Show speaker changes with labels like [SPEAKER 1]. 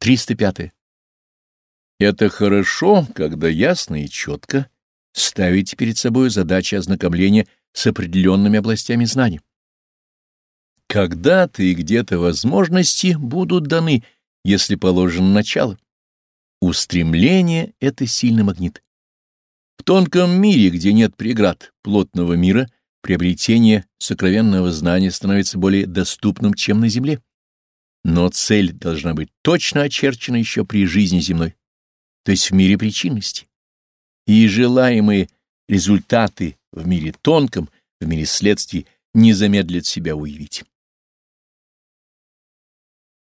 [SPEAKER 1] 305. Это хорошо, когда ясно и четко ставите перед собой задачи ознакомления с определенными областями знаний. Когда-то и где-то возможности будут даны, если положено начало. Устремление — это сильный магнит. В тонком мире, где нет преград плотного мира, приобретение сокровенного знания становится более доступным, чем на Земле. Но цель должна быть точно очерчена еще при жизни земной, то есть в мире причинности. И желаемые результаты в мире тонком, в мире следствий не замедлят себя уявить.